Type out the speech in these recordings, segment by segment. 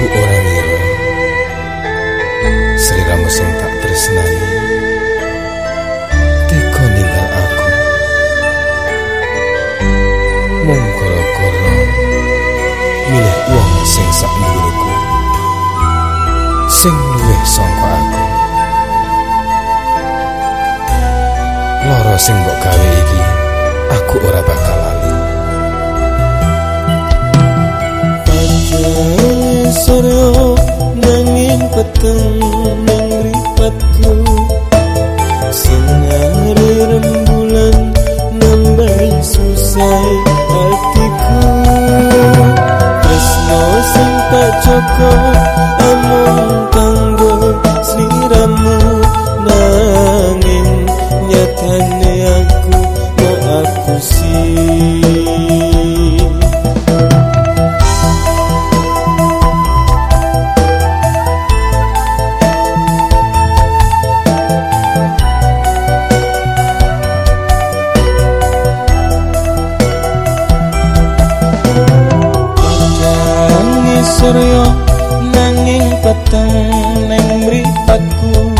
Aku orang ini Seliramu sing tak tersenai Teko ninggal aku. Mung kala-kala Milih uang sing sak dhuwurku Sing luwih sangka aku. Loro sing mbok iki aku ora bakal lalu Soryo nanging peteng nang ripatku. Sinari rembulan nambahi susah hatiku. Tresno sing tak cukup datang neng mripatku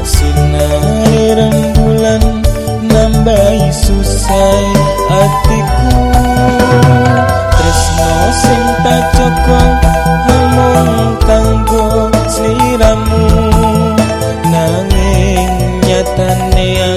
sinar rembulan nambahi susah hatiku. Tresno sing tak cukup among tanggo seliramu nanging nyatane